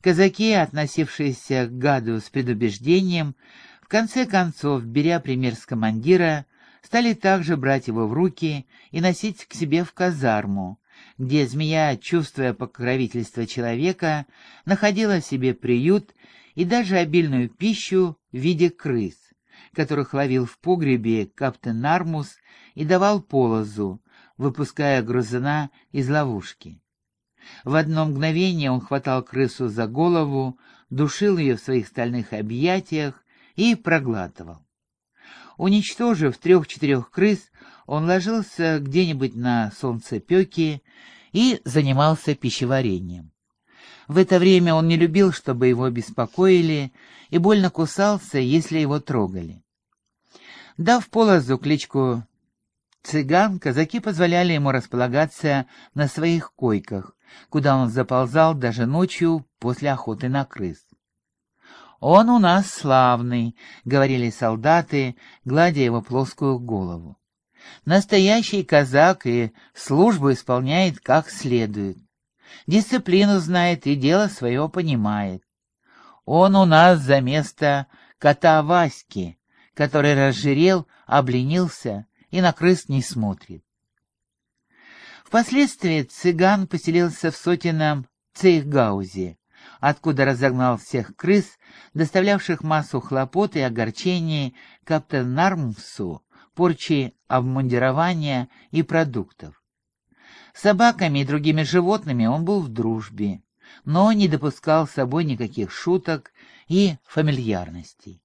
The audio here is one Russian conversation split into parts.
Казаки, относившиеся к гаду с предубеждением, в конце концов, беря пример с командира, стали также брать его в руки и носить к себе в казарму, где змея, чувствуя покровительство человека, находила себе приют и даже обильную пищу в виде крыс, которых ловил в погребе каптен Армус и давал полозу, выпуская грузина из ловушки. В одно мгновение он хватал крысу за голову, душил ее в своих стальных объятиях и проглатывал. Уничтожив трех-четырех крыс, он ложился где-нибудь на солнцепеке и занимался пищеварением. В это время он не любил, чтобы его беспокоили, и больно кусался, если его трогали. Дав полозу кличку «Цыган», казаки позволяли ему располагаться на своих койках, куда он заползал даже ночью после охоты на крыс. «Он у нас славный», — говорили солдаты, гладя его плоскую голову. «Настоящий казак и службу исполняет как следует. Дисциплину знает и дело свое понимает. Он у нас за место кота Васьки, который разжирел, обленился и на крыс не смотрит. Впоследствии цыган поселился в сотенном Цейхгаузе, откуда разогнал всех крыс, доставлявших массу хлопот и огорчений каптен Нармсу, порчи обмундирования и продуктов. С собаками и другими животными он был в дружбе, но не допускал с собой никаких шуток и фамильярностей.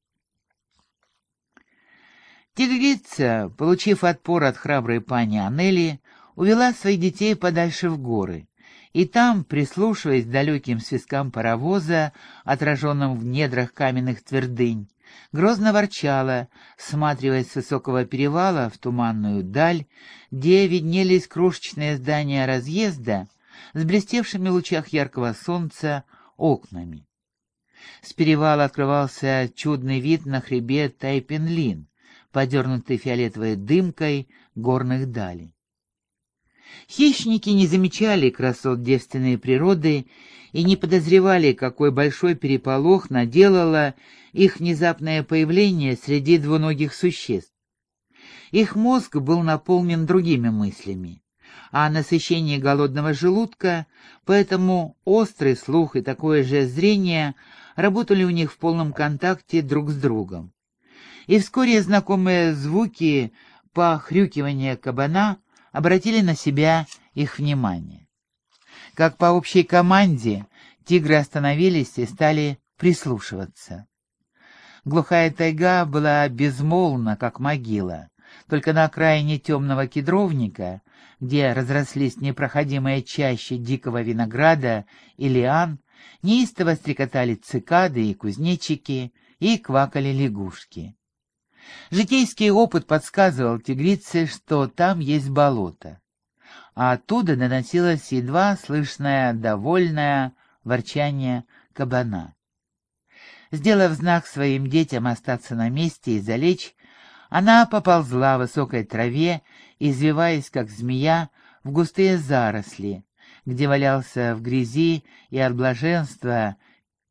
Тигрица, получив отпор от храброй пани Анели, увела своих детей подальше в горы, и там, прислушиваясь к далеким свисткам паровоза, отраженным в недрах каменных твердынь, грозно ворчала, сматриваясь с высокого перевала в туманную даль, где виднелись крошечные здания разъезда с блестевшими в лучах яркого солнца окнами. С перевала открывался чудный вид на хребет Тайпенлин, подернутый фиолетовой дымкой горных далей. Хищники не замечали красот девственной природы и не подозревали, какой большой переполох наделало их внезапное появление среди двуногих существ. Их мозг был наполнен другими мыслями, а насыщение голодного желудка, поэтому острый слух и такое же зрение работали у них в полном контакте друг с другом. И вскоре знакомые звуки похрюкивания кабана обратили на себя их внимание. Как по общей команде, тигры остановились и стали прислушиваться. Глухая тайга была безмолвна, как могила. Только на окраине темного кедровника, где разрослись непроходимые чаще дикого винограда и лиан, неистово стрекотали цикады и кузнечики и квакали лягушки. Житейский опыт подсказывал тигрице, что там есть болото, а оттуда доносилось едва слышное довольное ворчание кабана. Сделав знак своим детям остаться на месте и залечь, она поползла в высокой траве, извиваясь, как змея, в густые заросли, где валялся в грязи и от блаженства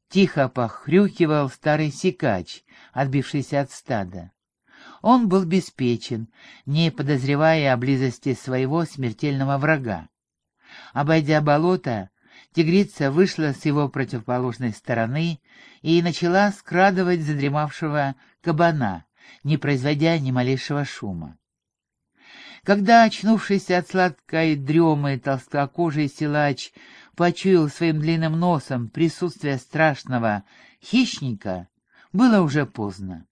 тихо похрюкивал старый сикач, отбившийся от стада. Он был беспечен, не подозревая о близости своего смертельного врага. Обойдя болото, тигрица вышла с его противоположной стороны и начала скрадывать задремавшего кабана, не производя ни малейшего шума. Когда, очнувшийся от сладкой дремы, толстокожий силач почуял своим длинным носом присутствие страшного хищника, было уже поздно.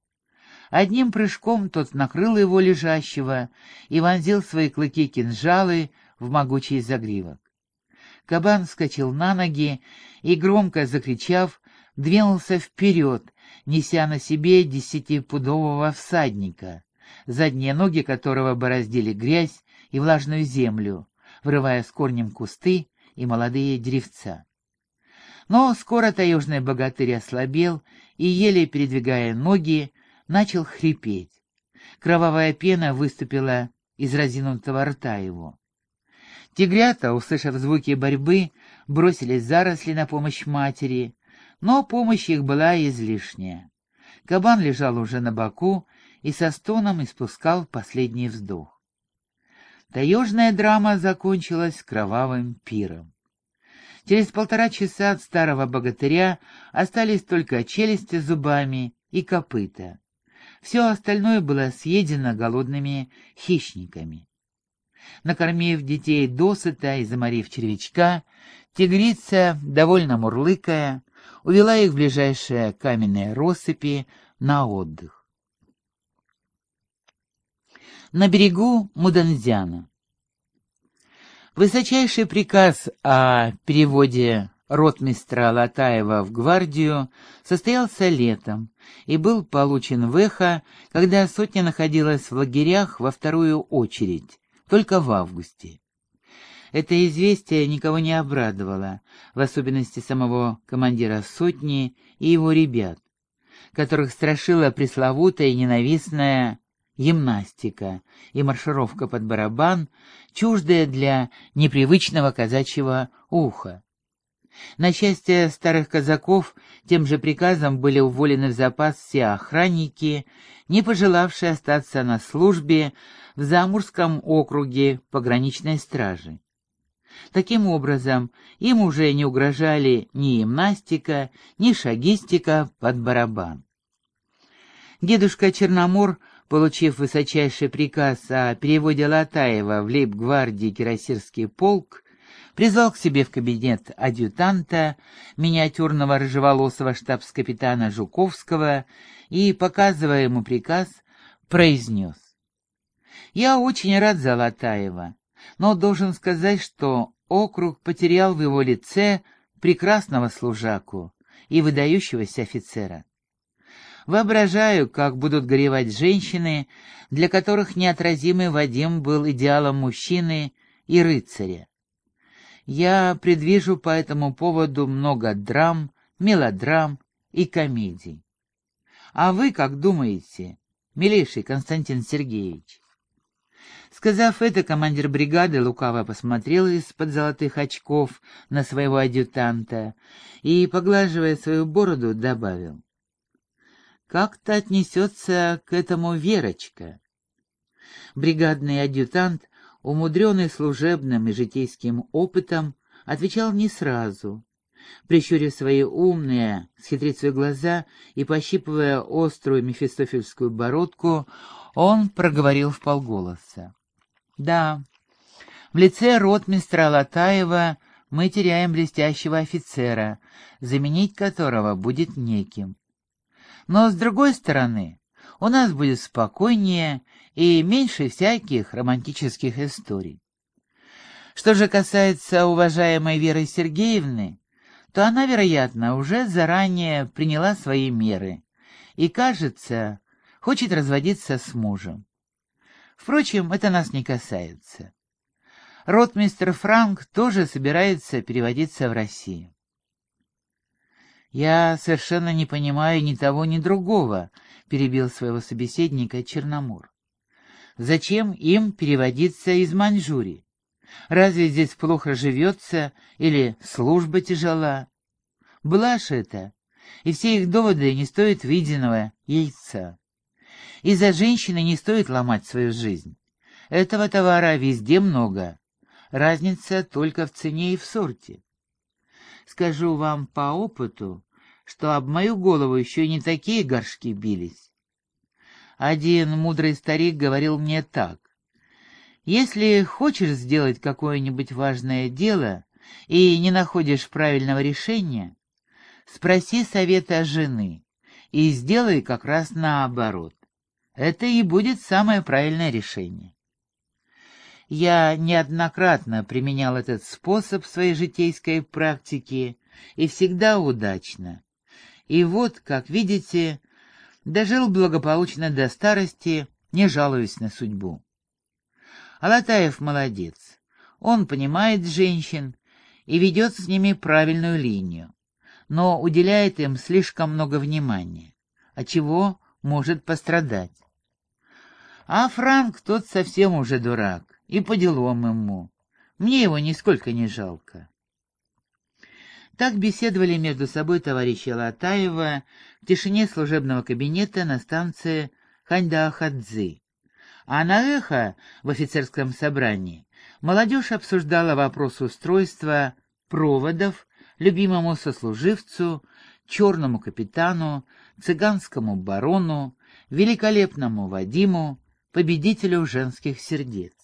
Одним прыжком тот накрыл его лежащего и вонзил свои клыки-кинжалы в могучий загривок. Кабан вскочил на ноги и, громко закричав, двинулся вперед, неся на себе десятипудового всадника, задние ноги которого бороздили грязь и влажную землю, врывая с корнем кусты и молодые деревца. Но скоро таежный богатырь ослабел и, еле передвигая ноги, начал хрипеть. Кровавая пена выступила из разинутого рта его. Тигрята, услышав звуки борьбы, бросились заросли на помощь матери, Но помощь их была излишняя. Кабан лежал уже на боку и со стоном испускал последний вздох. Таежная драма закончилась кровавым пиром. Через полтора часа от старого богатыря остались только челюсти зубами и копыта. Все остальное было съедено голодными хищниками. Накормив детей досыта и заморив червячка, тигрица, довольно мурлыкая, увела их в ближайшие каменные россыпи на отдых. На берегу Муданзяна. Высочайший приказ о переводе ротмистра Латаева в гвардию состоялся летом и был получен в эхо, когда сотня находилась в лагерях во вторую очередь, только в августе. Это известие никого не обрадовало, в особенности самого командира сотни и его ребят, которых страшила пресловутая и ненавистная гимнастика и маршировка под барабан, чуждая для непривычного казачьего уха. На счастье старых казаков тем же приказом были уволены в запас все охранники, не пожелавшие остаться на службе в Замурском округе пограничной стражи. Таким образом, им уже не угрожали ни гимнастика, ни шагистика под барабан. Дедушка Черномор получив высочайший приказ о переводе Латаева в лейб-гвардии Кирасирский полк, призвал к себе в кабинет адъютанта, миниатюрного рыжеволосого штабс-капитана Жуковского и, показывая ему приказ, произнес. «Я очень рад за Латаева, но должен сказать, что округ потерял в его лице прекрасного служаку и выдающегося офицера. Воображаю, как будут горевать женщины, для которых неотразимый Вадим был идеалом мужчины и рыцаря. Я предвижу по этому поводу много драм, мелодрам и комедий. А вы как думаете, милейший Константин Сергеевич? Сказав это, командир бригады лукаво посмотрел из-под золотых очков на своего адъютанта и, поглаживая свою бороду, добавил. Как-то отнесется к этому Верочка. Бригадный адъютант, умудренный служебным и житейским опытом, отвечал не сразу. Прищурив свои умные, с хитрецой глаза и пощипывая острую мефистофельскую бородку, он проговорил в полголоса. «Да, в лице ротмистра Латаева мы теряем блестящего офицера, заменить которого будет неким. Но, с другой стороны, у нас будет спокойнее и меньше всяких романтических историй. Что же касается уважаемой Веры Сергеевны, то она, вероятно, уже заранее приняла свои меры и, кажется, хочет разводиться с мужем. Впрочем, это нас не касается. Ротмистер Франк тоже собирается переводиться в Россию. «Я совершенно не понимаю ни того, ни другого», — перебил своего собеседника Черномор. «Зачем им переводиться из Маньчжурии? Разве здесь плохо живется или служба тяжела? Блажь это, и все их доводы не стоят виденного яйца. Из-за женщины не стоит ломать свою жизнь. Этого товара везде много. Разница только в цене и в сорте. Скажу вам по опыту, что об мою голову еще не такие горшки бились. Один мудрый старик говорил мне так. Если хочешь сделать какое-нибудь важное дело и не находишь правильного решения, спроси совета жены и сделай как раз наоборот. Это и будет самое правильное решение. Я неоднократно применял этот способ в своей житейской практике и всегда удачно. И вот, как видите, дожил благополучно до старости, не жалуясь на судьбу. Алатаев молодец. Он понимает женщин и ведет с ними правильную линию, но уделяет им слишком много внимания, от чего может пострадать. А Франк тот совсем уже дурак и по делам ему. Мне его нисколько не жалко. Так беседовали между собой товарищи Латаева в тишине служебного кабинета на станции Ханьдаахадзы. А на эхо в офицерском собрании молодежь обсуждала вопрос устройства проводов любимому сослуживцу, черному капитану, цыганскому барону, великолепному Вадиму, победителю женских сердец.